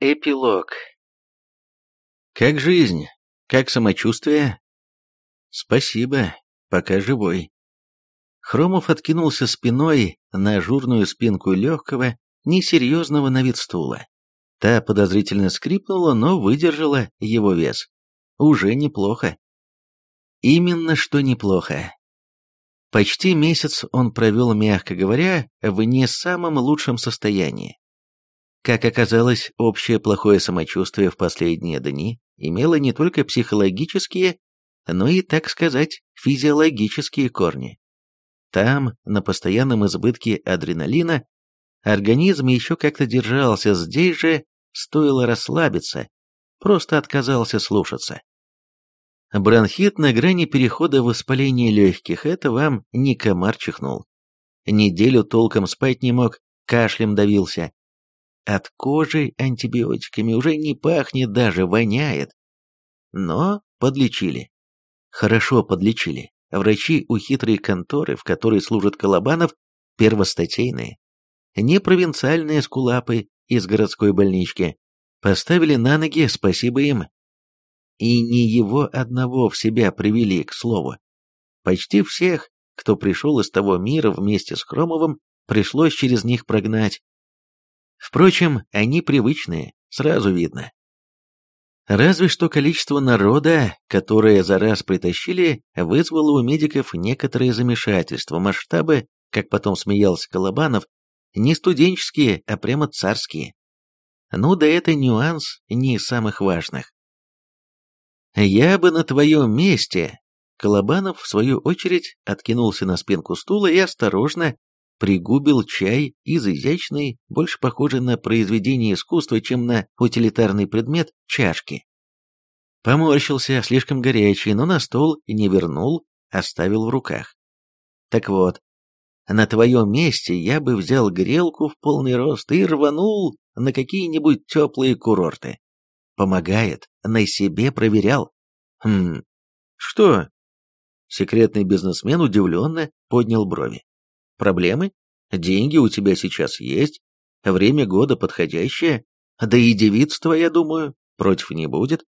Эпилог. «Как жизнь? Как самочувствие?» «Спасибо. Пока живой». Хромов откинулся спиной на журную спинку легкого, несерьезного на вид стула. Та подозрительно скрипнула, но выдержала его вес. Уже неплохо. Именно что неплохо. Почти месяц он провел, мягко говоря, в не самом лучшем состоянии. Как оказалось, общее плохое самочувствие в последние дни имело не только психологические, но и, так сказать, физиологические корни. Там, на постоянном избытке адреналина, организм еще как-то держался, здесь же стоило расслабиться, просто отказался слушаться. Бронхит на грани перехода в воспаление легких, это вам не комар чихнул. Неделю толком спать не мог, кашлем давился от кожи антибиотиками уже не пахнет даже, воняет. Но подлечили. Хорошо подлечили. Врачи у хитрой конторы, в которой служит Колобанов, первостатейные. Не провинциальные скулапы из городской больнички. Поставили на ноги, спасибо им. И не его одного в себя привели, к слову. Почти всех, кто пришел из того мира вместе с Хромовым, пришлось через них прогнать. Впрочем, они привычные, сразу видно. Разве что количество народа, которое за раз притащили, вызвало у медиков некоторое замешательство. масштабы, как потом смеялся Колобанов, не студенческие, а прямо царские. Ну да это нюанс не из самых важных. «Я бы на твоем месте...» Колобанов, в свою очередь, откинулся на спинку стула и осторожно пригубил чай из изящной, больше похожей на произведение искусства, чем на утилитарный предмет, чашки. Поморщился, слишком горячий, но на стол не вернул, оставил в руках. Так вот, на твоем месте я бы взял грелку в полный рост и рванул на какие-нибудь теплые курорты. Помогает, на себе проверял. Хм, что? Секретный бизнесмен удивленно поднял брови. Проблемы? Деньги у тебя сейчас есть? Время года подходящее? Да и девиц я думаю, против не будет.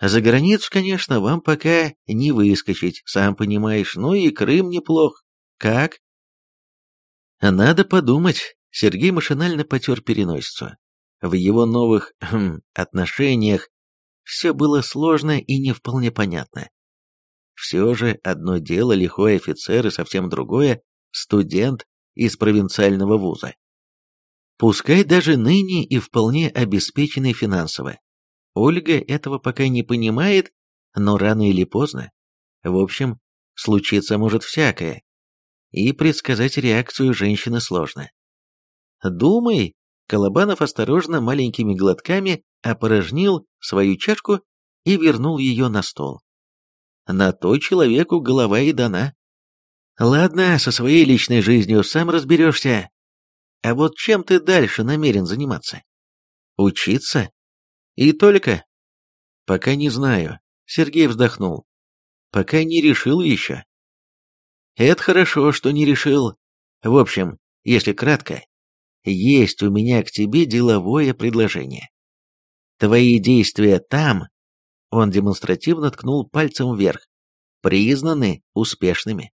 За границу, конечно, вам пока не выскочить, сам понимаешь, ну и Крым неплох. Как? Надо подумать. Сергей машинально потер переносицу. В его новых хм, отношениях все было сложно и не вполне понятно. Все же одно дело лихой офицер и совсем другое студент из провинциального вуза. Пускай даже ныне и вполне обеспеченный финансово. Ольга этого пока не понимает, но рано или поздно. В общем, случиться может всякое. И предсказать реакцию женщины сложно. «Думай!» Колобанов осторожно маленькими глотками опорожнил свою чашку и вернул ее на стол. На то человеку голова и дана. Ладно, со своей личной жизнью сам разберешься. А вот чем ты дальше намерен заниматься? Учиться? И только? Пока не знаю. Сергей вздохнул. Пока не решил еще. Это хорошо, что не решил. В общем, если кратко, есть у меня к тебе деловое предложение. Твои действия там, он демонстративно ткнул пальцем вверх, признаны успешными.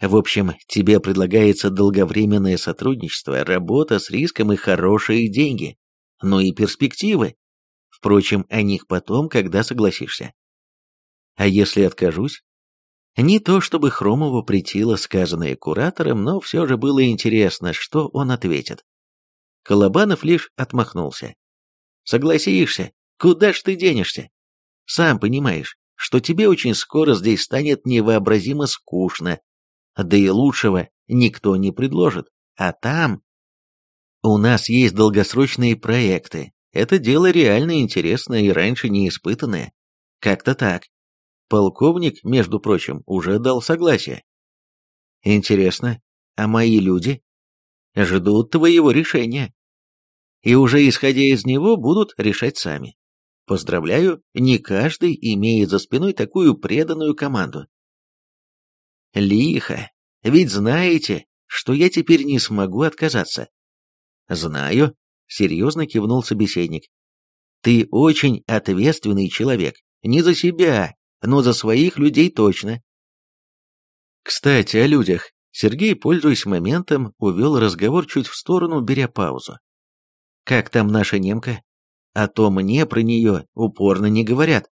В общем, тебе предлагается долговременное сотрудничество, работа с риском и хорошие деньги, ну и перспективы. Впрочем, о них потом, когда согласишься. А если откажусь? Не то чтобы Хромову притило сказанное куратором, но все же было интересно, что он ответит. Колобанов лишь отмахнулся. «Согласишься? Куда ж ты денешься? Сам понимаешь, что тебе очень скоро здесь станет невообразимо скучно, да и лучшего никто не предложит. А там... У нас есть долгосрочные проекты. Это дело реально интересное и раньше не испытанное. Как-то так. Полковник, между прочим, уже дал согласие. Интересно, а мои люди? Ждут твоего решения. И уже исходя из него будут решать сами. Поздравляю, не каждый имеет за спиной такую преданную команду. Лихо. Ведь знаете, что я теперь не смогу отказаться. Знаю, серьезно кивнул собеседник. Ты очень ответственный человек. Не за себя, но за своих людей точно. Кстати, о людях. Сергей, пользуясь моментом, увел разговор чуть в сторону, беря паузу. «Как там наша немка? А то мне про нее упорно не говорят».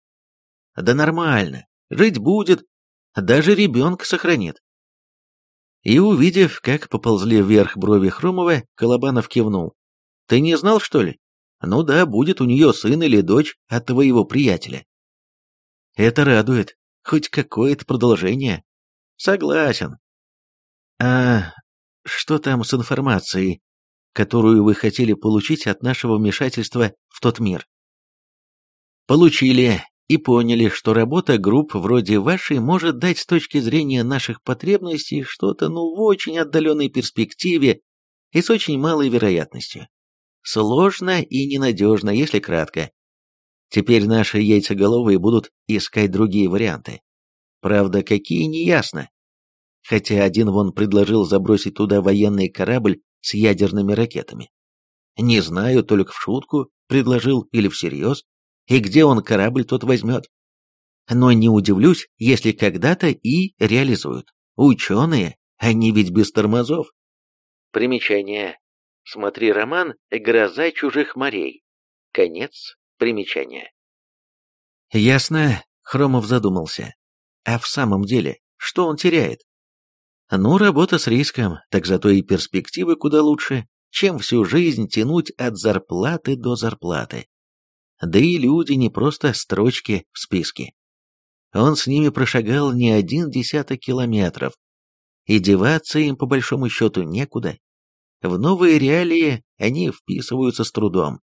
«Да нормально. Жить будет, даже ребенка сохранит. И увидев, как поползли вверх брови Хромова, Колобанов кивнул. «Ты не знал, что ли? Ну да, будет у нее сын или дочь от твоего приятеля». «Это радует. Хоть какое-то продолжение». «Согласен». «А что там с информацией, которую вы хотели получить от нашего вмешательства в тот мир?» «Получили и поняли, что работа групп вроде вашей может дать с точки зрения наших потребностей что-то, ну, в очень отдаленной перспективе и с очень малой вероятностью. Сложно и ненадежно, если кратко. Теперь наши яйцеголовые будут искать другие варианты. Правда, какие, не ясно. Хотя один вон предложил забросить туда военный корабль с ядерными ракетами. Не знаю, только в шутку предложил или всерьез и где он корабль тот возьмет. Но не удивлюсь, если когда-то и реализуют. Ученые, они ведь без тормозов. Примечание. Смотри роман «Гроза чужих морей». Конец примечания. Ясно, Хромов задумался. А в самом деле, что он теряет? Ну, работа с риском, так зато и перспективы куда лучше, чем всю жизнь тянуть от зарплаты до зарплаты да и люди не просто строчки в списке. Он с ними прошагал не один десяток километров, и деваться им по большому счету некуда. В новые реалии они вписываются с трудом.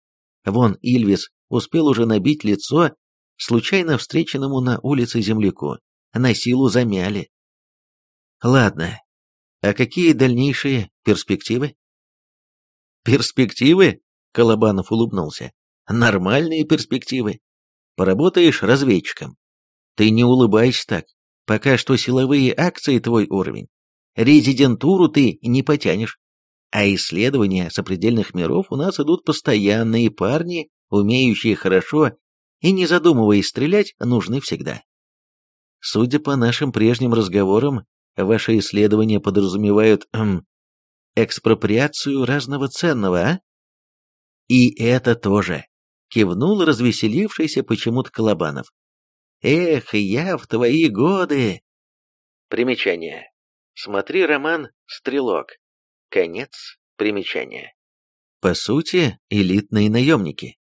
Вон Ильвис успел уже набить лицо случайно встреченному на улице земляку. На силу замяли. Ладно, а какие дальнейшие перспективы? Перспективы? Колобанов улыбнулся. Нормальные перспективы. Поработаешь разведчиком. Ты не улыбайся так. Пока что силовые акции твой уровень. Резидентуру ты не потянешь. А исследования сопредельных миров у нас идут постоянные парни, умеющие хорошо и не задумываясь стрелять, нужны всегда. Судя по нашим прежним разговорам, ваши исследования подразумевают эм, экспроприацию разного ценного, а? И это тоже кивнул, развеселившийся почему-то Колобанов. Эх, я в твои годы! Примечание. Смотри роман «Стрелок». Конец примечания. По сути, элитные наемники.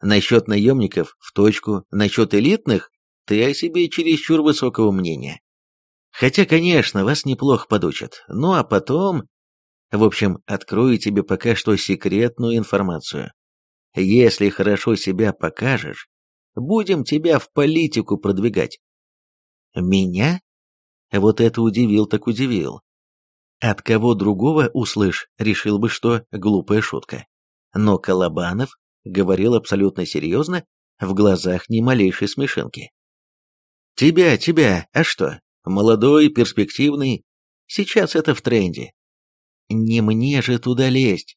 Насчет наемников в точку, насчет элитных ты о себе чересчур высокого мнения. Хотя, конечно, вас неплохо подучат. Ну а потом... В общем, открою тебе пока что секретную информацию. Если хорошо себя покажешь, будем тебя в политику продвигать. Меня? Вот это удивил так удивил. От кого другого услышь, решил бы, что глупая шутка. Но Колобанов говорил абсолютно серьезно, в глазах ни малейшей смешинки. «Тебя, тебя, а что? Молодой, перспективный. Сейчас это в тренде. Не мне же туда лезть.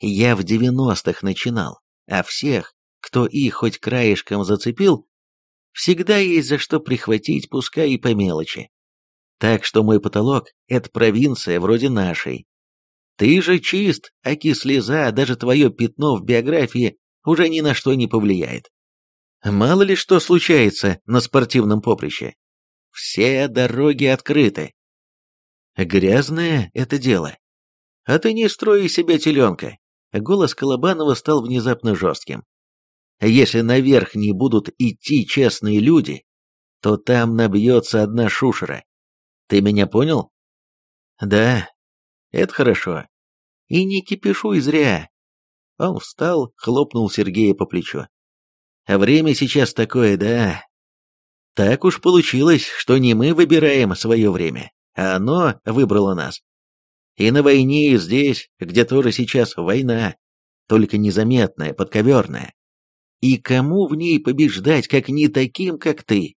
Я в девяностых начинал а всех, кто и хоть краешком зацепил, всегда есть за что прихватить, пускай и по мелочи. Так что мой потолок — это провинция вроде нашей. Ты же чист, а слеза, даже твое пятно в биографии уже ни на что не повлияет. Мало ли что случается на спортивном поприще. Все дороги открыты. Грязное это дело. А ты не строй себе себя теленка. Голос Колобанова стал внезапно жестким. «Если наверх не будут идти честные люди, то там набьется одна шушера. Ты меня понял?» «Да, это хорошо. И не кипишуй зря». Он встал, хлопнул Сергея по плечу. «А время сейчас такое, да. Так уж получилось, что не мы выбираем свое время, а оно выбрало нас. И на войне, и здесь, где тоже сейчас война, только незаметная, подковерная. И кому в ней побеждать, как не таким, как ты?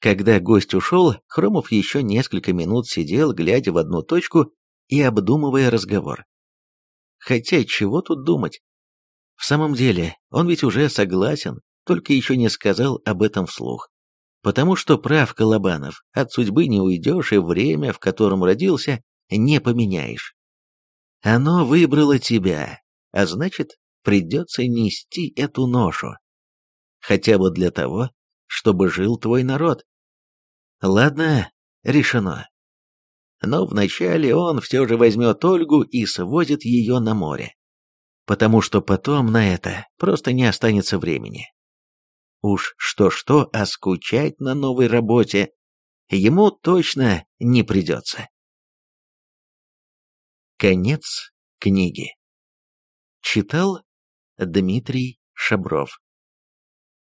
Когда гость ушел, Хромов еще несколько минут сидел, глядя в одну точку и обдумывая разговор. Хотя чего тут думать? В самом деле, он ведь уже согласен, только еще не сказал об этом вслух. Потому что прав Колобанов, от судьбы не уйдешь, и время, в котором родился, не поменяешь. Оно выбрало тебя, а значит, придется нести эту ношу. Хотя бы для того, чтобы жил твой народ. Ладно, решено. Но вначале он все же возьмет Ольгу и свозит ее на море. Потому что потом на это просто не останется времени. Уж что-что, а скучать на новой работе ему точно не придется. Конец книги. Читал Дмитрий Шабров.